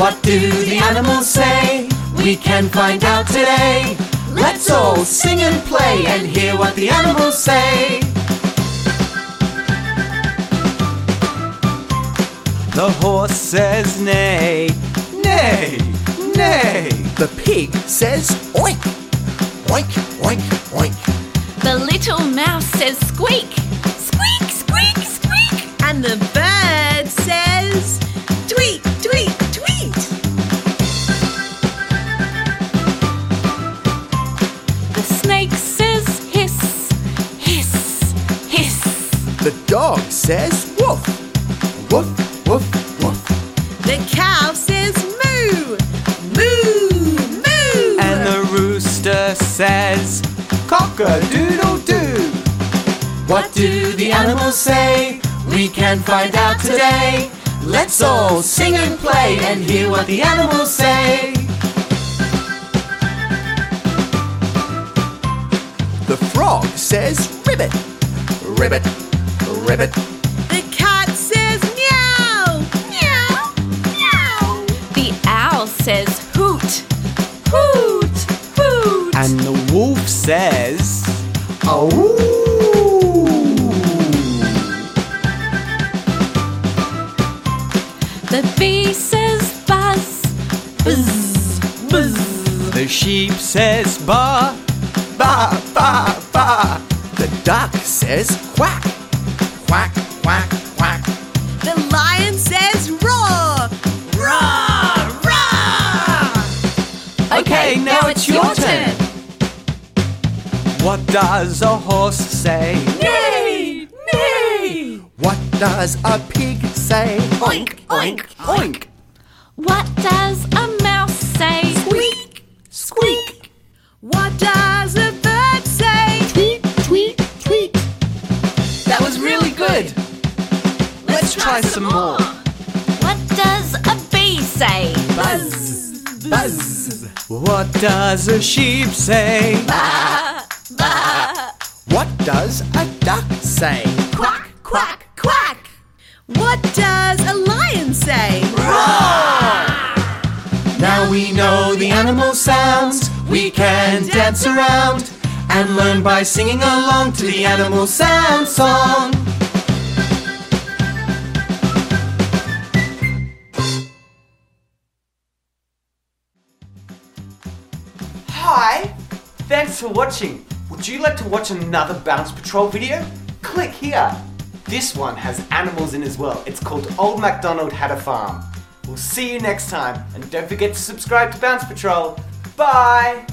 What do the animals say? We can find out today. Let's all sing and play and hear what the animals say. The horse says neigh, neigh, neigh. The pig says oink, oink, oink, oink. The little mouse says squeak, The dog says woof, woof, woof, woof. The cow says moo, moo, moo. And the rooster says cock a doodle doo. What do the animals say? We can find out today. Let's all sing and play and hear what the animals say. The frog says ribbit, ribbit, ribbit. the cat says meow, meow, meow. The owl says hoot, hoot, hoot. And the wolf says oh. The bee says buzz, buzz, buzz. the sheep says ba, ba, ba, ba. The duck says quack, Okay, now it's your turn. What does a horse say? Neigh, neigh. What does a pig say? Oink, oink, oink. What does a mouse say? Squeak, squeak. What does a bird say? Tweet, tweet, tweet. That was really good. Let's try some more. Buzz. What does a sheep say? Ba, ba. What does a duck say? Quack, quack, quack. What does a lion say? Roar. Now we know the animal sounds. We can dance around and learn by singing along to the animal sound song. Thanks for watching. Would you like to watch another Bounce Patrol video? Click here. This one has animals in as well. It's called Old MacDonald Had a Farm. We'll see you next time, and don't forget to subscribe to Bounce Patrol. Bye!